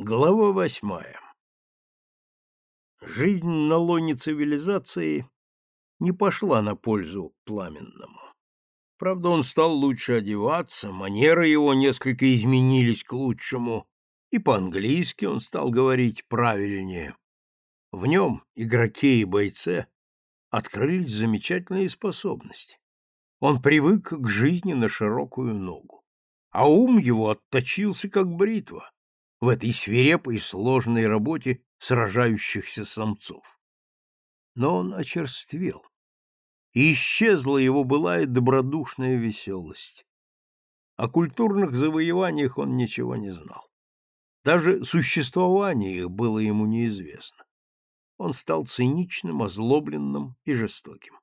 Глава восьмая Жизнь на лоне цивилизации не пошла на пользу Пламенному. Правда, он стал лучше одеваться, манеры его несколько изменились к лучшему, и по-английски он стал говорить правильнее. В нем, игроке и бойце, открылись замечательные способности. Он привык к жизни на широкую ногу, а ум его отточился, как бритва в этой свирепой и сложной работе сражающихся самцов. Но он очерствел, и исчезла его былая добродушная веселость. О культурных завоеваниях он ничего не знал. Даже существование их было ему неизвестно. Он стал циничным, озлобленным и жестоким.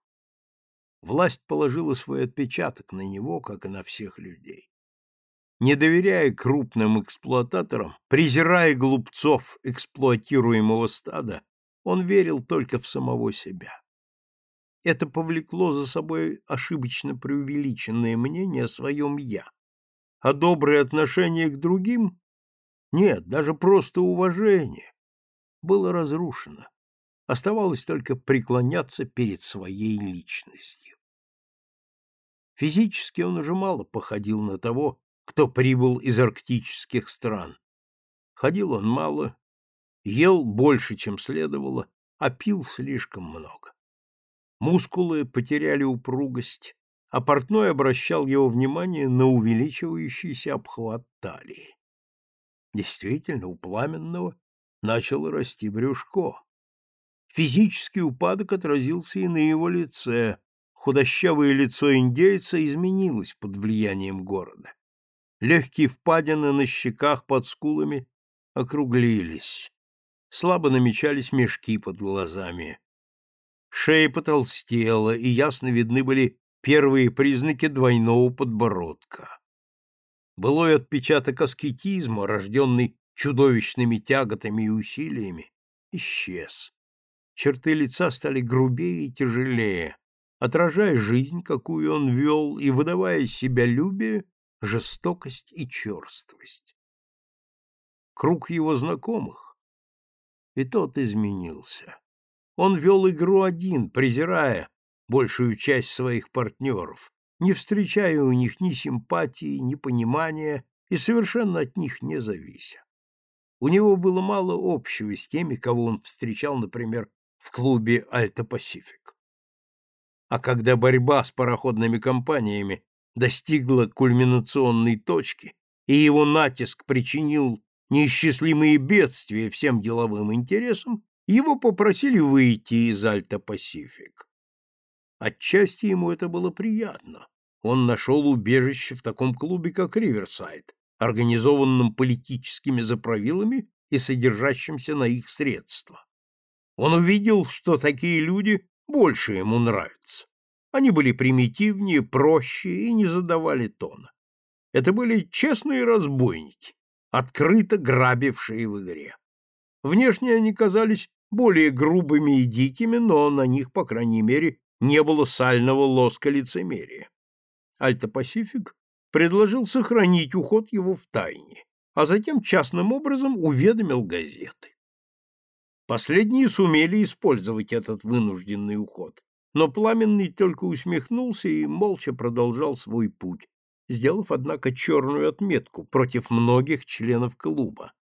Власть положила свой отпечаток на него, как и на всех людей. Не доверяя крупным эксплуататорам, презирая глупцов эксплуатируемого стада, он верил только в самого себя. Это повлекло за собой ошибочно преувеличенное мнение о своем «я», а доброе отношение к другим — нет, даже просто уважение — было разрушено. Оставалось только преклоняться перед своей личностью. Физически он уже мало походил на того, кто прибыл из арктических стран. Ходил он мало, ел больше, чем следовало, а пил слишком много. Мускулы потеряли упругость, а портной обращал его внимание на увеличивающийся обхват талии. Действительно, у пламенного начало расти брюшко. Физический упадок отразился и на его лице. Худощавое лицо индейца изменилось под влиянием города. Легкие впадины на щеках под скулами округлились. Слабо намечались мешки под глазами. Шея потолстела, и ясно видны были первые признаки двойного подбородка. Былой отпечаток аскетизма, рожденный чудовищными тяготами и усилиями, исчез. Черты лица стали грубее и тяжелее, отражая жизнь, какую он вел, и выдавая себя любие, жестокость и черствость. Круг его знакомых, и тот изменился. Он вел игру один, презирая большую часть своих партнеров, не встречая у них ни симпатии, ни понимания и совершенно от них не завися. У него было мало общего с теми, кого он встречал, например, в клубе «Альта-Пасифик». А когда борьба с пароходными компаниями достигла кульминационной точки, и его натиск причинил неисчислимые бедствия всем деловым интересам, его попросили выйти из Альта-Пасифик. Отчасти ему это было приятно. Он нашел убежище в таком клубе, как Риверсайд, организованном политическими заправилами и содержащимся на их средства. Он увидел, что такие люди больше ему нравятся. Они были примитивнее, проще и не задавали тона. Это были честные разбойники, открыто грабившие в игре. Внешне они казались более грубыми и дикими, но на них, по крайней мере, не было сального лоска лицемерия. Альта-Пасифик предложил сохранить уход его в тайне, а затем частным образом уведомил газеты. Последние сумели использовать этот вынужденный уход, но Пламенный только усмехнулся и молча продолжал свой путь, сделав, однако, черную отметку против многих членов клуба,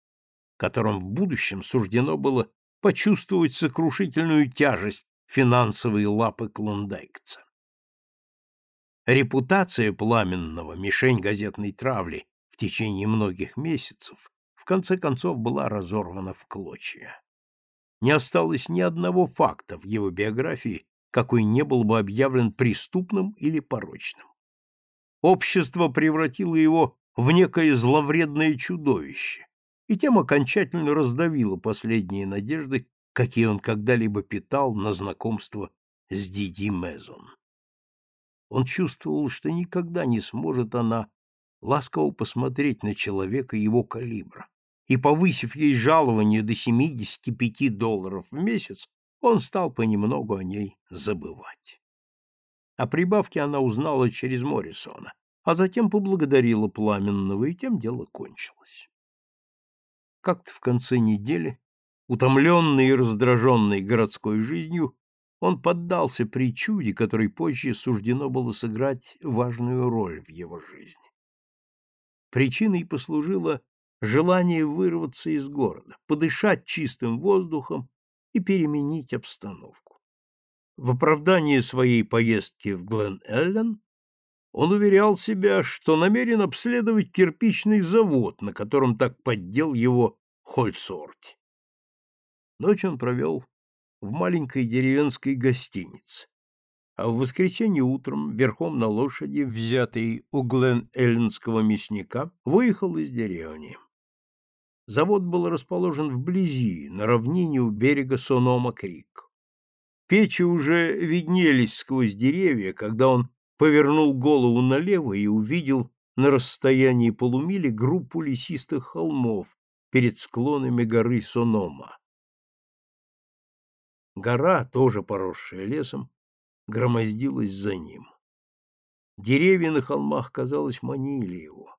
которым в будущем суждено было почувствовать сокрушительную тяжесть финансовой лапы клондайкца. Репутация Пламенного, мишень газетной травли в течение многих месяцев, в конце концов была разорвана в клочья. Не осталось ни одного факта в его биографии, какой не был бы объявлен преступным или порочным. Общество превратило его в некое зловредное чудовище, и тем окончательно раздавило последние надежды, какие он когда-либо питал на знакомство с Диди Мезон. Он чувствовал, что никогда не сможет она ласково посмотреть на человека его калибра, и, повысив ей жалование до 75 долларов в месяц, он стал понемногу о ней забывать. О прибавке она узнала через Моррисона, а затем поблагодарила Пламенного, и тем дело кончилось. Как-то в конце недели, утомленный и раздраженный городской жизнью, он поддался причуде, которой позже суждено было сыграть важную роль в его жизни. Причиной послужило желание вырваться из города, подышать чистым воздухом и переменить обстановку. В оправдании своей поездки в Глен-Эллен он уверял себя, что намерен обследовать кирпичный завод, на котором так поддел его Хольцорти. Ночь он провел в маленькой деревенской гостинице, а в воскресенье утром, верхом на лошади, взятый у Глен-Элленского мясника, выехал из деревни. Завод был расположен вблизи, на равнине у берега Сонома-Крик. Печи уже виднелись сквозь деревья, когда он повернул голову налево и увидел на расстоянии полумили группу лесистых холмов перед склонами горы Сонома. Гора, тоже поросшая лесом, громоздилась за ним. Деревья на холмах, казалось, манили его.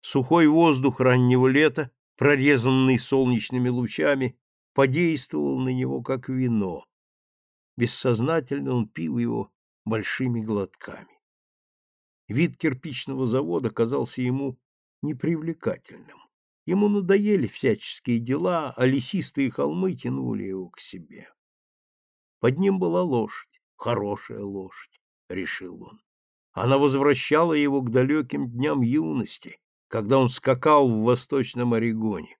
Сухой воздух раннего лета, прорезанный солнечными лучами, подействовал на него как вино. Бессознательно он пил его большими глотками. Вид кирпичного завода казался ему непривлекательным. Ему надоели всяческие дела, а лесистые холмы тянули его к себе. Под ним была лошадь, хорошая лошадь, решил он. Она возвращала его к далеким дням юности, когда он скакал в Восточном Орегоне.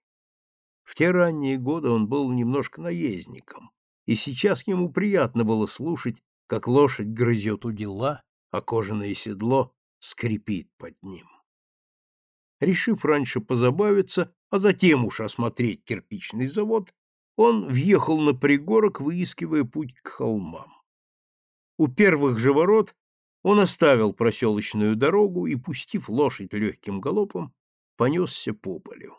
В те ранние годы он был немножко наездником, и сейчас ему приятно было слушать, как лошадь грызет у дела, а кожаное седло скрипит под ним. Решив раньше позабавиться, а затем уж осмотреть кирпичный завод, он въехал на пригорок, выискивая путь к холмам. У первых же ворот он оставил проселочную дорогу и, пустив лошадь легким галопом, понесся по полю.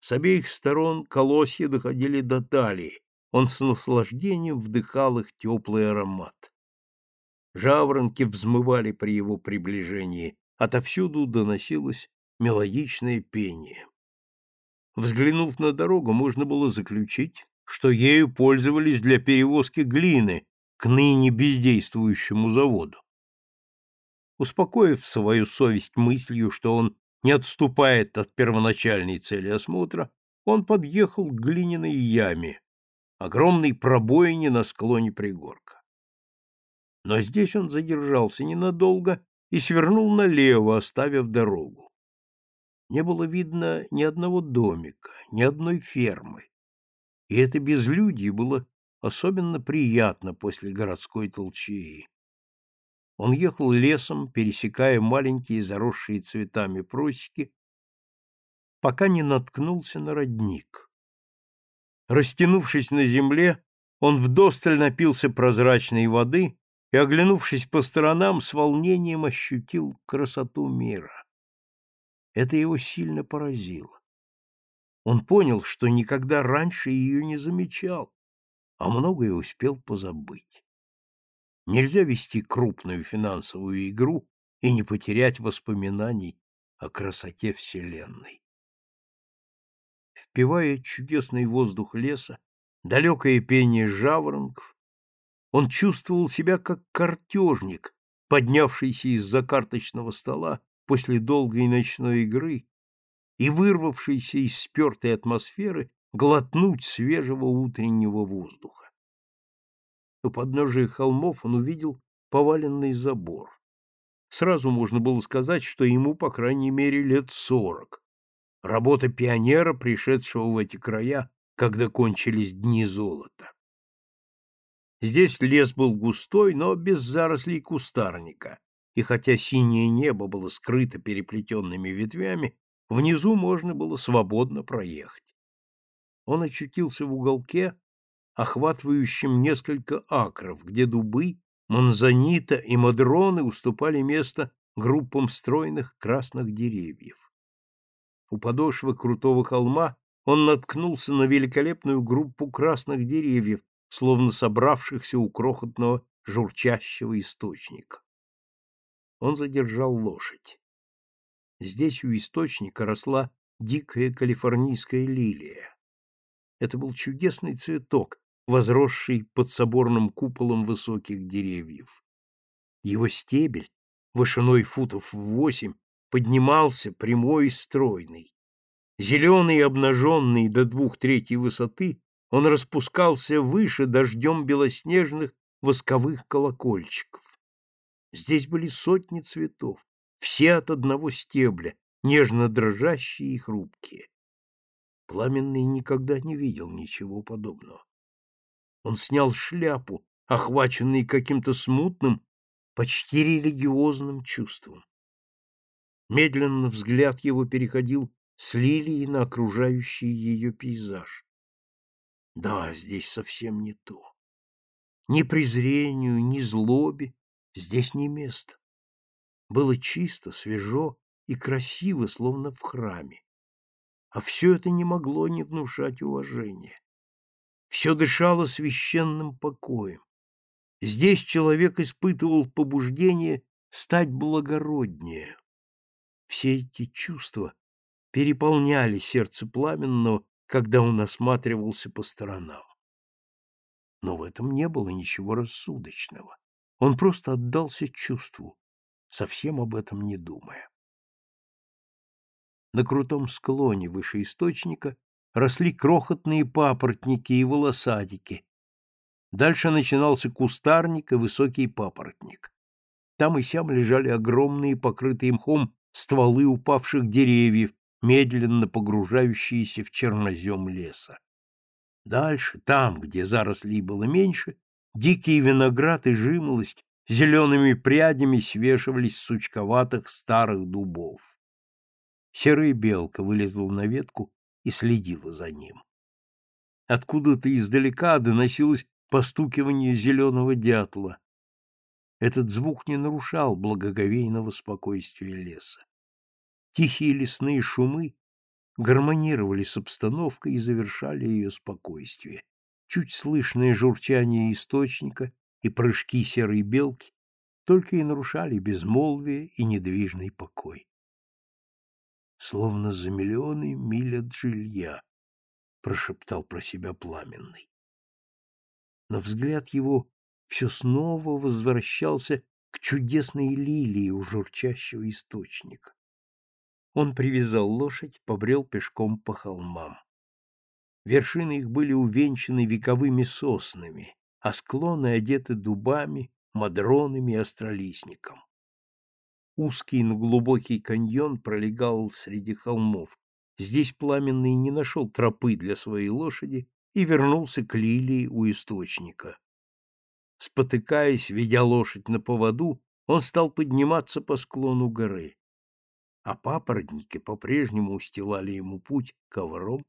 С обеих сторон колосья доходили до талии, он с наслаждением вдыхал их теплый аромат. Жаворонки взмывали при его приближении, отовсюду доносилось мелодичное пение. Взглянув на дорогу, можно было заключить, что ею пользовались для перевозки глины к ныне бездействующему заводу. Успокоив свою совесть мыслью, что он не отступает от первоначальной цели осмотра, он подъехал к глиняной яме, огромной пробоине на склоне пригорка. Но здесь он задержался ненадолго и свернул налево, оставив дорогу. Не было видно ни одного домика, ни одной фермы, и это безлюдье было особенно приятно после городской толчии. Он ехал лесом, пересекая маленькие заросшие цветами просеки, пока не наткнулся на родник. Растянувшись на земле, он вдосталь напился прозрачной воды и, оглянувшись по сторонам, с волнением ощутил красоту мира. Это его сильно поразило. Он понял, что никогда раньше ее не замечал, а многое успел позабыть. Нельзя вести крупную финансовую игру и не потерять воспоминаний о красоте Вселенной впивая чудесный воздух леса, далекое пение жаворонков, он чувствовал себя как картежник, поднявшийся из-за карточного стола после долгой ночной игры и вырвавшийся из спертой атмосферы глотнуть свежего утреннего воздуха. У подножия холмов он увидел поваленный забор. Сразу можно было сказать, что ему, по крайней мере, лет сорок, работа пионера, пришедшего в эти края, когда кончились дни золота. Здесь лес был густой, но без зарослей кустарника, и хотя синее небо было скрыто переплетенными ветвями, внизу можно было свободно проехать. Он очутился в уголке, охватывающем несколько акров, где дубы, манзанита и мадроны уступали место группам стройных красных деревьев. У подошвы крутого холма он наткнулся на великолепную группу красных деревьев, словно собравшихся у крохотного журчащего источника. Он задержал лошадь. Здесь у источника росла дикая калифорнийская лилия. Это был чудесный цветок, возросший под соборным куполом высоких деревьев. Его стебель, вышиной футов в восемь, поднимался прямой и стройный. Зеленый и обнаженный до двух третей высоты, он распускался выше дождем белоснежных восковых колокольчиков. Здесь были сотни цветов, все от одного стебля, нежно дрожащие и хрупкие. Пламенный никогда не видел ничего подобного. Он снял шляпу, охваченный каким-то смутным, почти религиозным чувством. Медленно взгляд его переходил с лилии на окружающий ее пейзаж. Да, здесь совсем не то. Ни презрению, ни злобе здесь не место. Было чисто, свежо и красиво, словно в храме. А все это не могло не внушать уважения. Все дышало священным покоем. Здесь человек испытывал побуждение стать благороднее. Все эти чувства переполняли сердце пламенного, когда он осматривался по сторонам. Но в этом не было ничего рассудочного. Он просто отдался чувству, совсем об этом не думая. На крутом склоне выше источника росли крохотные папоротники и волосадики. Дальше начинался кустарник и высокий папоротник. Там и сям лежали огромные, покрытые мхом, стволы упавших деревьев, медленно погружающиеся в чернозем леса. Дальше, там, где зарослей было меньше, дикий виноград и жимолость зелеными прядями свешивались с сучковатых старых дубов. Серая белка вылезла на ветку и следила за ним. Откуда-то издалека доносилось постукивание зеленого дятла. Этот звук не нарушал благоговейного спокойствия леса. Тихие лесные шумы гармонировали с обстановкой и завершали ее спокойствие. Чуть слышное журчание источника и прыжки серой белки только и нарушали безмолвие и недвижный покой. Словно за миллионы миль от жилья, прошептал про себя пламенный. Но взгляд его все снова возвращался к чудесной лилии у журчащего источника. Он привязал лошадь, побрел пешком по холмам. Вершины их были увенчаны вековыми соснами, а склоны одеты дубами, мадронами и остролистником. Узкий, но глубокий каньон пролегал среди холмов. Здесь Пламенный не нашел тропы для своей лошади и вернулся к лилии у источника. Спотыкаясь, ведя лошадь на поводу, он стал подниматься по склону горы а папоротники по-прежнему устилали ему путь ковром.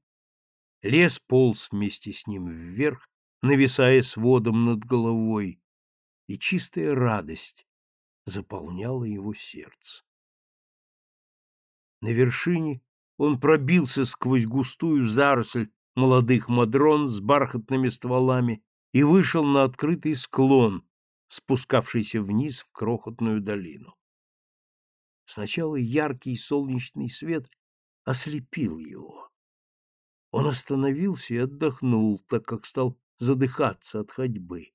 Лес полз вместе с ним вверх, нависая сводом над головой, и чистая радость заполняла его сердце. На вершине он пробился сквозь густую заросль молодых мадрон с бархатными стволами и вышел на открытый склон, спускавшийся вниз в крохотную долину. Сначала яркий солнечный свет ослепил его. Он остановился и отдохнул, так как стал задыхаться от ходьбы.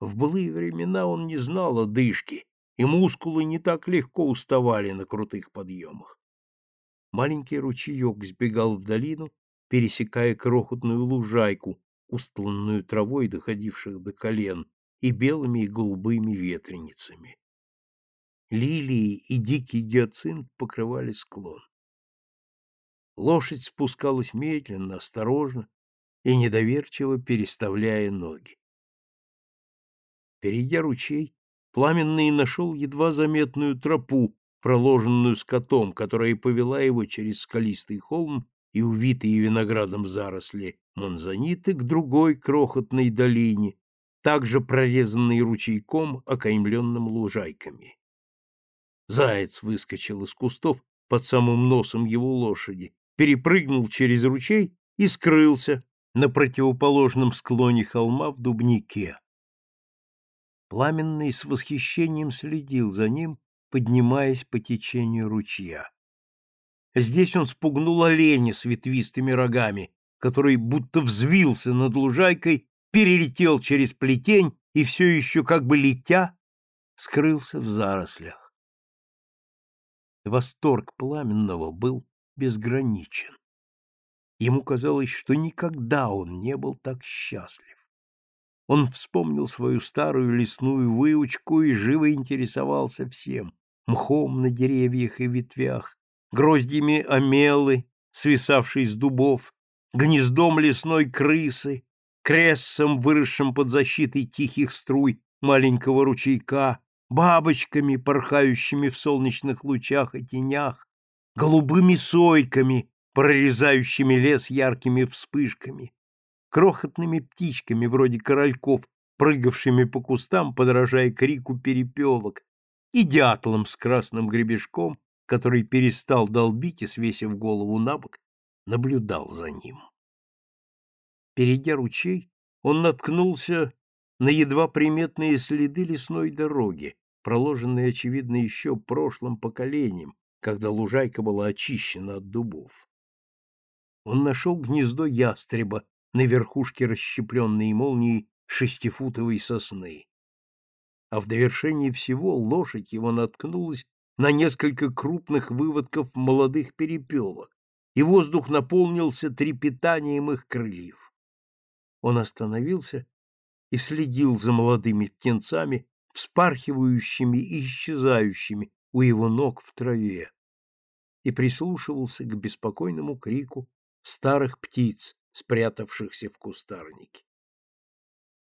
В былые времена он не знал одышки, и мускулы не так легко уставали на крутых подъемах. Маленький ручеек сбегал в долину, пересекая крохотную лужайку, устланную травой, доходивших до колен, и белыми и голубыми ветреницами. Лилии и дикий гиацинт покрывали склон. Лошадь спускалась медленно, осторожно и недоверчиво переставляя ноги. Перейдя ручей, Пламенный нашел едва заметную тропу, проложенную скотом, которая повела его через скалистый холм и увитые виноградом заросли манзаниты к другой крохотной долине, также прорезанной ручейком, окаймленным лужайками. Заяц выскочил из кустов под самым носом его лошади, перепрыгнул через ручей и скрылся на противоположном склоне холма в дубнике. Пламенный с восхищением следил за ним, поднимаясь по течению ручья. Здесь он спугнул оленя с ветвистыми рогами, который будто взвился над лужайкой, перелетел через плетень и все еще как бы летя скрылся в зарослях. Восторг пламенного был безграничен. Ему казалось, что никогда он не был так счастлив. Он вспомнил свою старую лесную выучку и живо интересовался всем — мхом на деревьях и ветвях, гроздьями омелы, свисавшей с дубов, гнездом лесной крысы, крессом, выросшим под защитой тихих струй маленького ручейка, бабочками, порхающими в солнечных лучах и тенях, голубыми сойками, прорезающими лес яркими вспышками, крохотными птичками вроде корольков, прыгавшими по кустам, подражая крику перепелок, и дятлом с красным гребешком, который перестал долбить и, свесив голову на бок, наблюдал за ним. Перейдя ручей, он наткнулся на едва приметные следы лесной дороги, проложенные, очевидно, еще прошлым поколением, когда лужайка была очищена от дубов. Он нашел гнездо ястреба на верхушке расщепленной молнией шестифутовой сосны. А в довершении всего лошадь его наткнулась на несколько крупных выводков молодых перепелок, и воздух наполнился трепетанием их крыльев. Он остановился и следил за молодыми птенцами, вспархивающими и исчезающими у его ног в траве, и прислушивался к беспокойному крику старых птиц, спрятавшихся в кустарнике.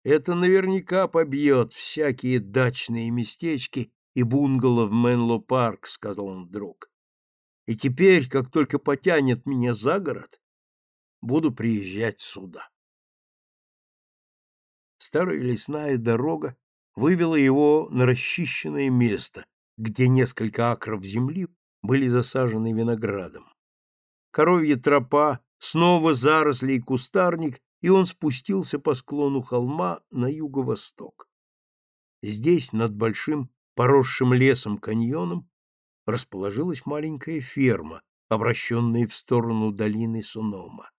Это наверняка побьет всякие дачные местечки и бунгало в Менло-парк, — сказал он вдруг. И теперь, как только потянет меня за город, буду приезжать сюда. Старая лесная дорога вывела его на расчищенное место, где несколько акров земли были засажены виноградом. Коровья тропа, снова заросли и кустарник, и он спустился по склону холма на юго-восток. Здесь, над большим поросшим лесом каньоном, расположилась маленькая ферма, обращенная в сторону долины Сунома.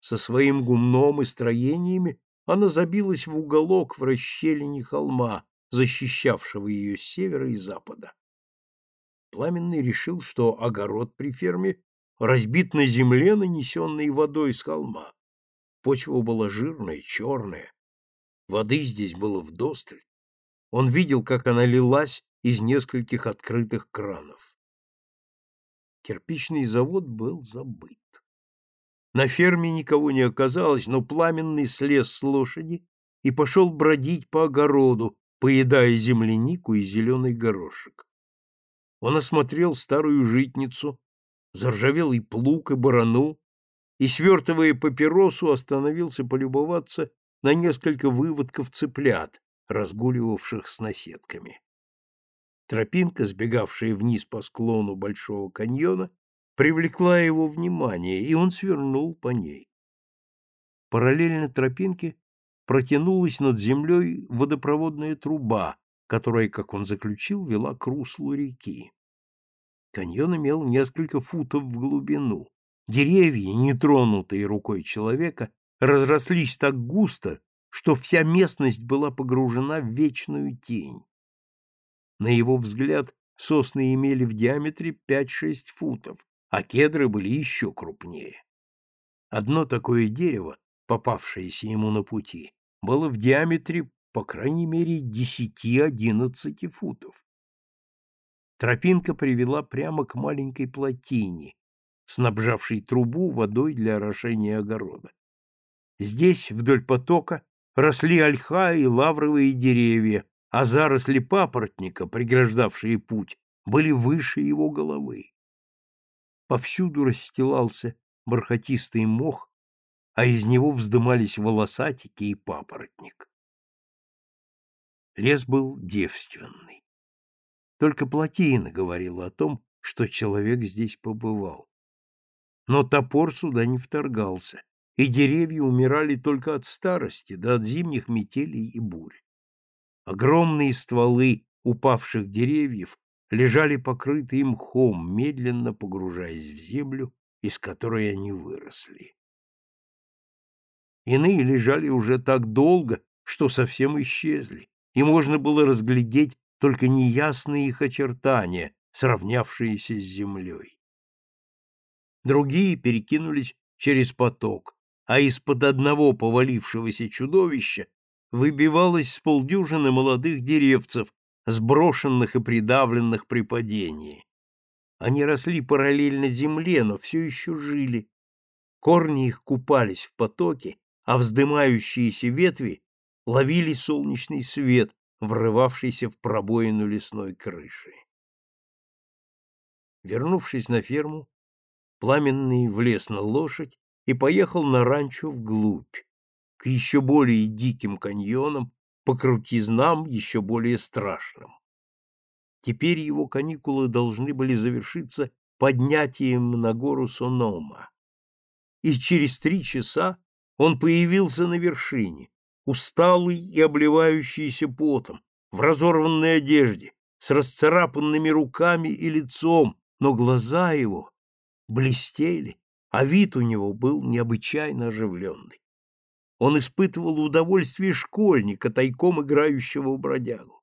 Со своим гумном и строениями она забилась в уголок в расщелине холма, защищавшего ее с севера и запада. Пламенный решил, что огород при ферме разбит на земле, нанесенной водой с холма. Почва была жирная, черная. Воды здесь было вдосталь. Он видел, как она лилась из нескольких открытых кранов. Кирпичный завод был забыт. На ферме никого не оказалось, но пламенный слез с лошади и пошел бродить по огороду, поедая землянику и зеленый горошек. Он осмотрел старую житницу, заржавелый плуг и барану, и, свертывая папиросу, остановился полюбоваться на несколько выводков цыплят, разгуливавших с наседками. Тропинка, сбегавшая вниз по склону Большого каньона, привлекла его внимание, и он свернул по ней. Параллельно тропинке протянулась над землей водопроводная труба, которая, как он заключил, вела к руслу реки. Каньон имел несколько футов в глубину. Деревья, не тронутые рукой человека, разрослись так густо, что вся местность была погружена в вечную тень. На его взгляд, сосны имели в диаметре 5-6 футов, а кедры были еще крупнее. Одно такое дерево, попавшееся ему на пути, было в диаметре, по крайней мере, 10-11 футов. Тропинка привела прямо к маленькой плотине, снабжавшей трубу водой для орошения огорода. Здесь, вдоль потока, росли ольха и лавровые деревья, а заросли папоротника, преграждавшие путь, были выше его головы. Повсюду расстилался бархатистый мох, а из него вздымались волосатики и папоротник. Лес был девственный. Только плотина говорила о том, что человек здесь побывал. Но топор сюда не вторгался, и деревья умирали только от старости, да от зимних метелей и бурь. Огромные стволы упавших деревьев лежали покрытые мхом, медленно погружаясь в землю, из которой они выросли. Иные лежали уже так долго, что совсем исчезли, и можно было разглядеть только неясные их очертания, сравнявшиеся с землей. Другие перекинулись через поток, а из-под одного повалившегося чудовища выбивалось с полдюжины молодых деревцев, сброшенных и придавленных при падении. Они росли параллельно земле, но все еще жили. Корни их купались в потоке, а вздымающиеся ветви ловили солнечный свет, врывавшийся в пробоину лесной крыши. Вернувшись на ферму, Пламенный влез на лошадь и поехал на ранчо вглубь, к еще более диким каньонам, по крутизнам еще более страшным. Теперь его каникулы должны были завершиться поднятием на гору Сонома. И через три часа он появился на вершине, усталый и обливающийся потом, в разорванной одежде, с расцарапанными руками и лицом, но глаза его блестели, а вид у него был необычайно оживленный. Он испытывал удовольствие школьника, тайком играющего в бродягу.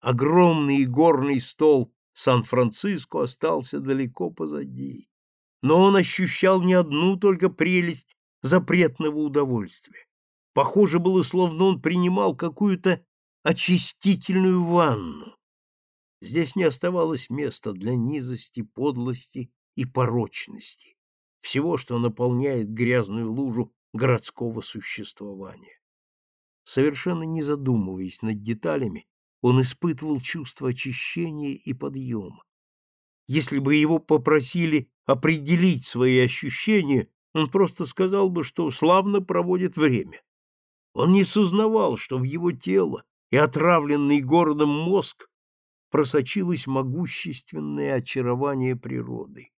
Огромный горный стол Сан-Франциско остался далеко позади, но он ощущал не одну только прелесть запретного удовольствия. Похоже было, словно он принимал какую-то очистительную ванну. Здесь не оставалось места для низости, подлости и порочности, всего, что наполняет грязную лужу городского существования. Совершенно не задумываясь над деталями, он испытывал чувство очищения и подъема. Если бы его попросили определить свои ощущения, он просто сказал бы, что славно проводит время. Он не сознавал, что в его тело и отравленный городом мозг просочилось могущественное очарование природы.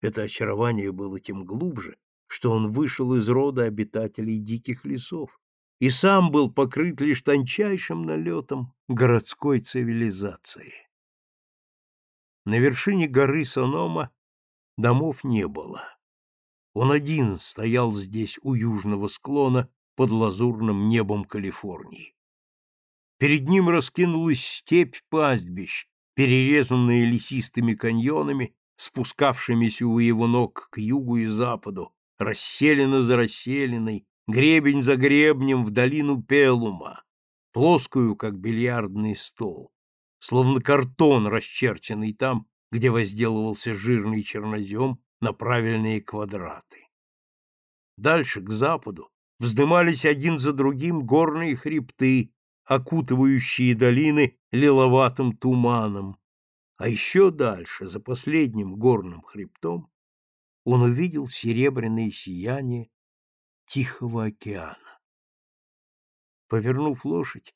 Это очарование было тем глубже, что он вышел из рода обитателей диких лесов и сам был покрыт лишь тончайшим налетом городской цивилизации. На вершине горы Сонома домов не было. Он один стоял здесь у южного склона под лазурным небом Калифорнии. Перед ним раскинулась степь пастбищ, перерезанная лесистыми каньонами спускавшимися у его ног к югу и западу, расселена за расселенной, гребень за гребнем в долину Пелума, плоскую, как бильярдный стол, словно картон, расчерченный там, где возделывался жирный чернозем на правильные квадраты. Дальше, к западу, вздымались один за другим горные хребты, окутывающие долины лиловатым туманом, а еще дальше, за последним горным хребтом, он увидел серебряное сияние Тихого океана. Повернув лошадь,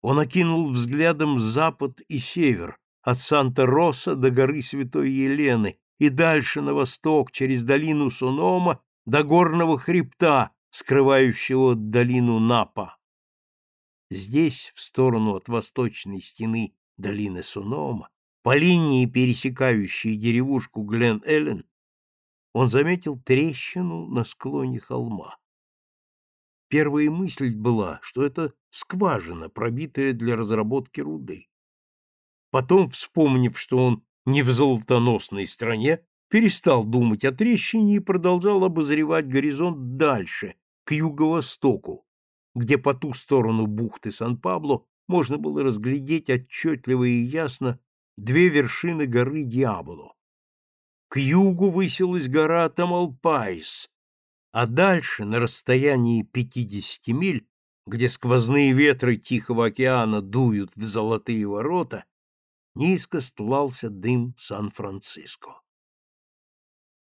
он окинул взглядом запад и север, от Санта-Роса до горы Святой Елены и дальше на восток, через долину Сонома до горного хребта, скрывающего долину Напа. Здесь, в сторону от восточной стены долины Сонома, по линии, пересекающей деревушку Глен-Эллен, он заметил трещину на склоне холма. Первая мысль была, что это скважина, пробитая для разработки руды. Потом, вспомнив, что он не в золотоносной стране, перестал думать о трещине и продолжал обозревать горизонт дальше, к юго-востоку, где по ту сторону бухты Сан-Пабло можно было разглядеть отчетливо и ясно две вершины горы Диаболо. К югу высилась гора Тамалпайс, а дальше, на расстоянии 50 миль, где сквозные ветры Тихого океана дуют в золотые ворота, низко стлался дым Сан-Франциско.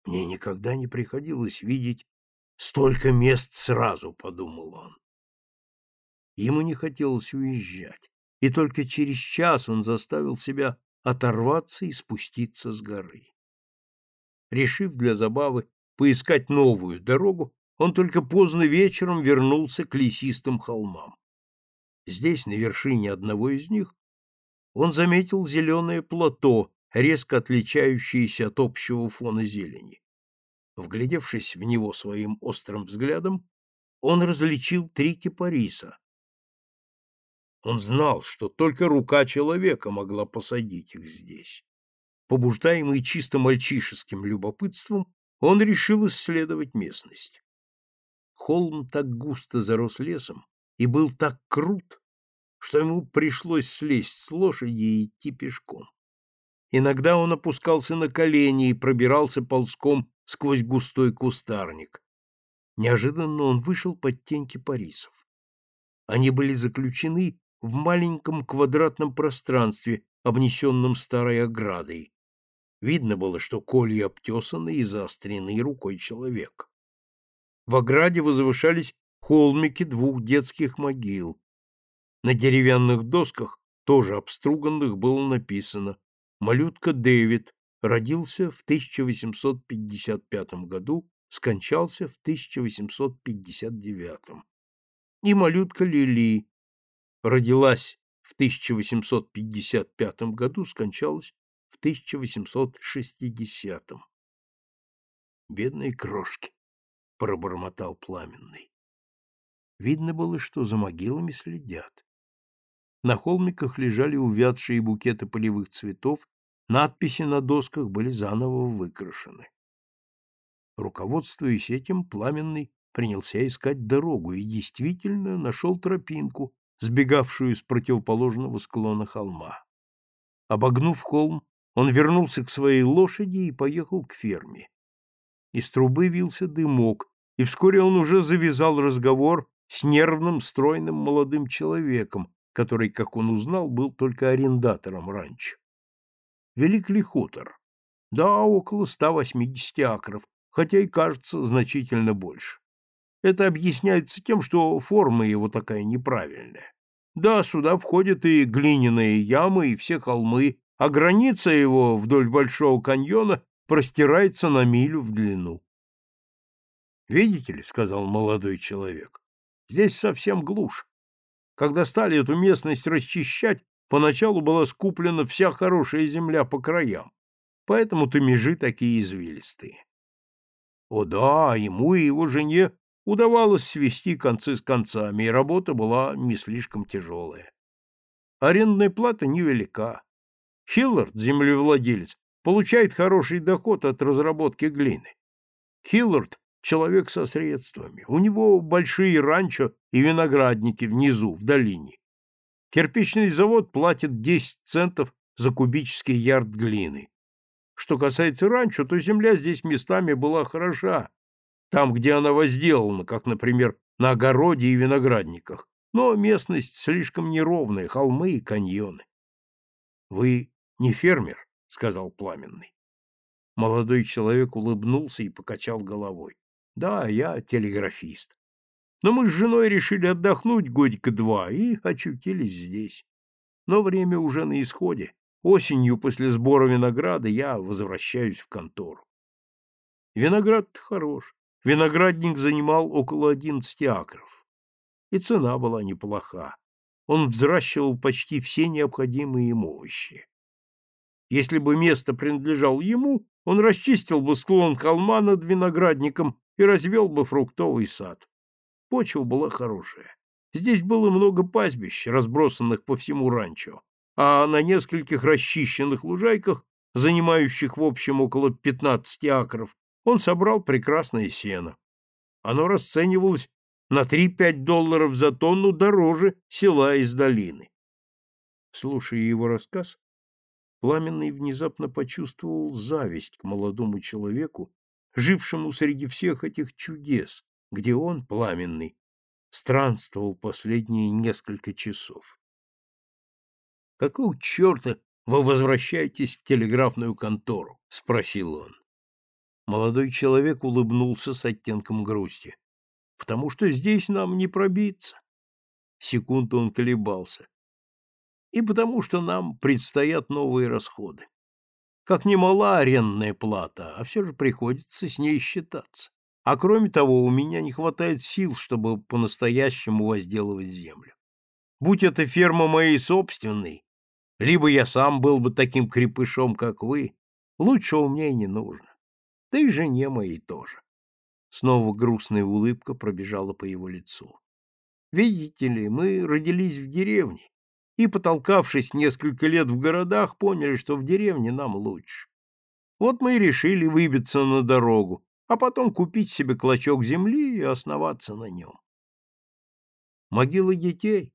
Мне никогда не приходилось видеть столько мест сразу, подумал он. Ему не хотелось уезжать, и только через час он заставил себя оторваться и спуститься с горы. Решив для забавы поискать новую дорогу, он только поздно вечером вернулся к лесистым холмам. Здесь, на вершине одного из них, он заметил зеленое плато, резко отличающееся от общего фона зелени. Вглядевшись в него своим острым взглядом, он различил три кипариса. Он знал, что только рука человека могла посадить их здесь. Побуждаемый чисто мальчишеским любопытством, он решил исследовать местность. Холм так густо зарос лесом и был так крут, что ему пришлось слезть с лошади и идти пешком. Иногда он опускался на колени и пробирался ползком сквозь густой кустарник. Неожиданно он вышел под тень кипарисов. Они были заключены в маленьком квадратном пространстве, обнесенном старой оградой. Видно было, что колья обтесаны и заострены рукой человека. В ограде возвышались холмики двух детских могил. На деревянных досках, тоже обструганных, было написано «Малютка Дэвид родился в 1855 году, скончался в 1859. И малютка Лили родилась в 1855 году, скончалась в 1860. Бедные крошки пробормотал пламенный. Видно было, что за могилами следят. На холмиках лежали увядшие букеты полевых цветов, надписи на досках были заново выкрашены. Руководствуясь этим, пламенный принялся искать дорогу и действительно нашел тропинку, сбегавшую с противоположного склона холма. Обогнув холм, он вернулся к своей лошади и поехал к ферме. Из трубы вился дымок, и вскоре он уже завязал разговор с нервным, стройным молодым человеком, который, как он узнал, был только арендатором ранчо. Велик ли хутор? Да, около 180 акров, хотя и кажется значительно больше. Это объясняется тем, что форма его такая неправильная. Да, сюда входят и глиняные ямы, и все холмы, а граница его вдоль Большого каньона простирается на милю в длину. «Видите ли, — сказал молодой человек, — здесь совсем глушь. Когда стали эту местность расчищать, поначалу была скуплена вся хорошая земля по краям, поэтому-то межи такие извилистые. О да, ему и его жене удавалось свести концы с концами, и работа была не слишком тяжелая. Арендная плата невелика. Хиллард, землевладелец, получает хороший доход от разработки глины. Хиллард — человек со средствами. У него большие ранчо и виноградники внизу, в долине. Кирпичный завод платит 10 центов за кубический ярд глины. Что касается ранчо, то земля здесь местами была хороша, там, где она возделана, как, например, на огороде и виноградниках, но местность слишком неровная, холмы и каньоны. Вы не фермер? — сказал Пламенный. Молодой человек улыбнулся и покачал головой. — Да, я телеграфист. Но мы с женой решили отдохнуть годика-два и очутились здесь. Но время уже на исходе. Осенью после сбора винограда я возвращаюсь в контору. Виноград хорош. Виноградник занимал около одиннадцати акров. И цена была неплоха. Он взращивал почти все необходимые ему овощи. Если бы место принадлежало ему, он расчистил бы склон холма над виноградником и развел бы фруктовый сад. Почва была хорошая. Здесь было много пастбищ, разбросанных по всему ранчо, а на нескольких расчищенных лужайках, занимающих в общем около 15 акров, он собрал прекрасное сено. Оно расценивалось на 3-5 долларов за тонну дороже села из долины. Слушая его рассказ, Пламенный внезапно почувствовал зависть к молодому человеку, жившему среди всех этих чудес, где он, Пламенный, странствовал последние несколько часов. «Какого черта вы возвращаетесь в телеграфную контору?» — спросил он. Молодой человек улыбнулся с оттенком грусти. «Потому что здесь нам не пробиться». Секунду он колебался и потому что нам предстоят новые расходы. Как немала арендная плата, а все же приходится с ней считаться. А кроме того, у меня не хватает сил, чтобы по-настоящему возделывать землю. Будь эта ферма моей собственной, Либо я сам был бы таким крепышом, как вы. Лучшего мне и не нужно. Да и жене моей тоже. Снова грустная улыбка пробежала по его лицу. Видите ли, мы родились в деревне и, потолкавшись несколько лет в городах, поняли, что в деревне нам лучше. Вот мы и решили выбиться на дорогу, а потом купить себе клочок земли и основаться на нем. Могилы детей?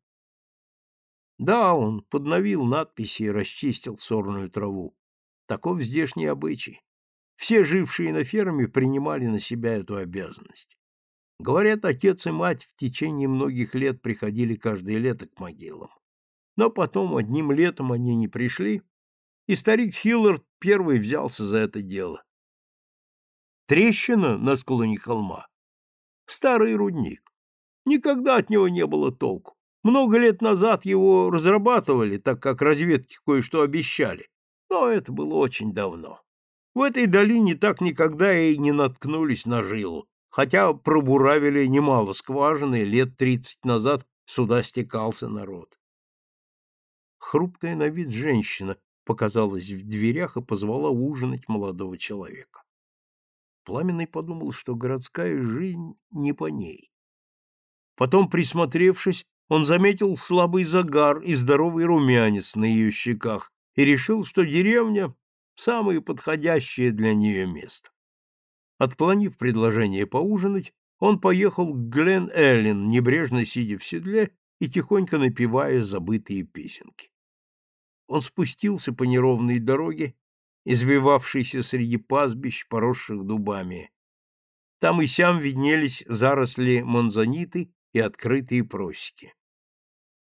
Да, он подновил надписи и расчистил сорную траву. Таков здешний обычай. Все жившие на ферме принимали на себя эту обязанность. Говорят, отец и мать в течение многих лет приходили каждое лето к могилам. Но потом одним летом они не пришли, и старик Хиллард первый взялся за это дело. Трещина на склоне холма. Старый рудник. Никогда от него не было толку. Много лет назад его разрабатывали, так как разведки кое-что обещали, но это было очень давно. В этой долине так никогда и не наткнулись на жилу, хотя пробуравили немало скважины, лет тридцать назад сюда стекался народ. Хрупкая на вид женщина показалась в дверях и позвала ужинать молодого человека. Пламенный подумал, что городская жизнь не по ней. Потом, присмотревшись, он заметил слабый загар и здоровый румянец на ее щеках и решил, что деревня — самое подходящее для нее место. Отклонив предложение поужинать, он поехал к Глен-Эллен, небрежно сидя в седле и тихонько напевая забытые песенки. Он спустился по неровной дороге, извивавшейся среди пастбищ, поросших дубами. Там и сям виднелись заросли манзаниты и открытые просеки.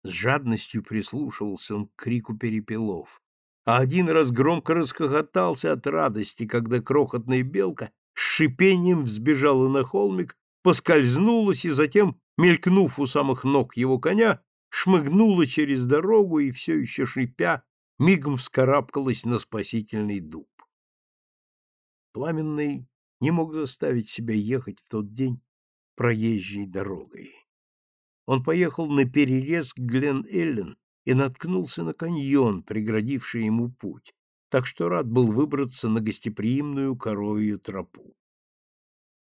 С жадностью прислушивался он к крику перепелов, а один раз громко расхохотался от радости, когда крохотная белка с шипением взбежала на холмик, поскользнулась и затем, мелькнув у самых ног его коня, шмыгнула через дорогу и все еще шипя, мигом вскарабкалась на спасительный дуб. Пламенный не мог заставить себя ехать в тот день проезжей дорогой. Он поехал на перерез к Глен-Эллен и наткнулся на каньон, преградивший ему путь, так что рад был выбраться на гостеприимную коровью тропу.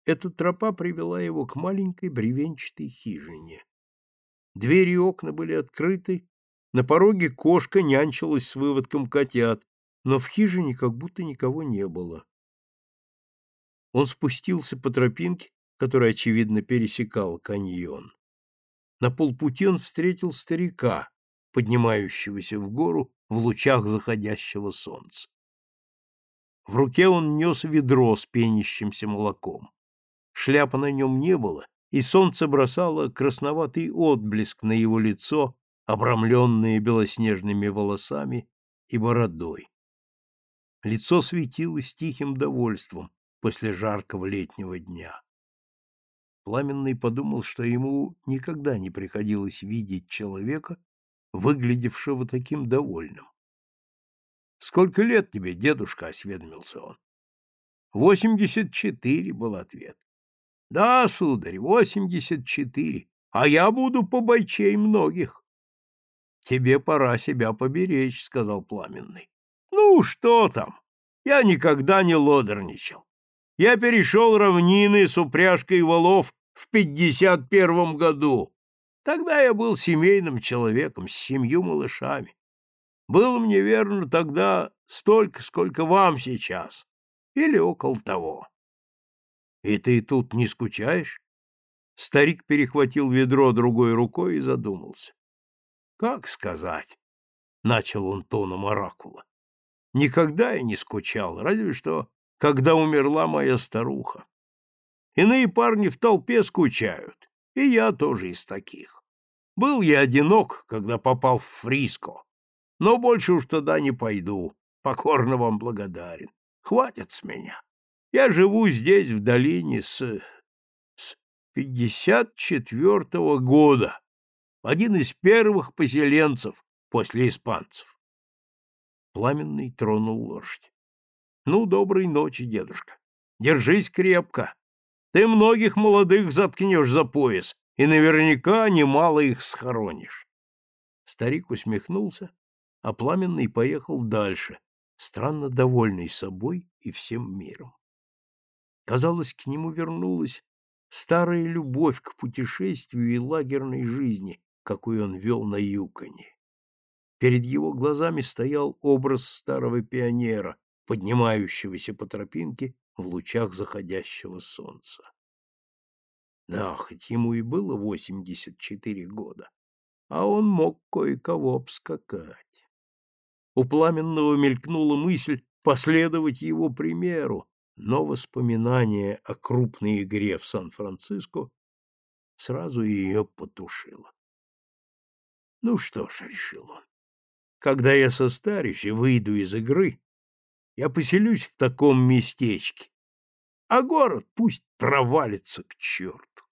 Эта тропа привела его к маленькой бревенчатой хижине. Двери и окна были открыты, на пороге кошка нянчилась с выводком котят, но в хижине как будто никого не было. Он спустился по тропинке, которая, очевидно, пересекала каньон. На полпути он встретил старика, поднимающегося в гору в лучах заходящего солнца. В руке он нес ведро с пенящимся молоком. Шляпа на нем не было, и солнце бросало красноватый отблеск на его лицо, обрамленное белоснежными волосами и бородой. Лицо светилось тихим довольством после жаркого летнего дня. Пламенный подумал, что ему никогда не приходилось видеть человека, выглядевшего таким довольным. — Сколько лет тебе, дедушка? — осведомился он. — Восемьдесят четыре, — был ответ. — Да, сударь, восемьдесят четыре, а я буду побойчей многих. — Тебе пора себя поберечь, — сказал Пламенный. — Ну, что там? Я никогда не лодерничал. Я перешел равнины с упряжкой валов в пятьдесят первом году. Тогда я был семейным человеком с семью малышами. Было мне верно тогда столько, сколько вам сейчас, или около того. И ты тут не скучаешь? Старик перехватил ведро другой рукой и задумался. Как сказать? Начал он тоном оракула. Никогда я не скучал, разве что, когда умерла моя старуха. Иные парни в толпе скучают, и я тоже из таких. Был я одинок, когда попал в Фриско, но больше уж туда не пойду, покорно вам благодарен. Хватит с меня. Я живу здесь, в долине, с... с пятьдесят четвертого года. Один из первых поселенцев после испанцев. Пламенный тронул лошадь. Ну, доброй ночи, дедушка. Держись крепко. Ты многих молодых заткнешь за пояс, и наверняка немало их схоронишь. Старик усмехнулся а Пламенный поехал дальше, странно довольный собой и всем миром. Казалось, к нему вернулась старая любовь к путешествию и лагерной жизни, какую он вел на Юконе. Перед его глазами стоял образ старого пионера, поднимающегося по тропинке в лучах заходящего солнца. Да, хоть ему и было восемьдесят четыре года, а он мог кое-кого обскакать. У Пламенного мелькнула мысль последовать его примеру, но воспоминание о крупной игре в Сан-Франциско сразу ее потушило. Ну что ж, решил он, когда я состарюсь и выйду из игры, я поселюсь в таком местечке, а город пусть провалится к черту.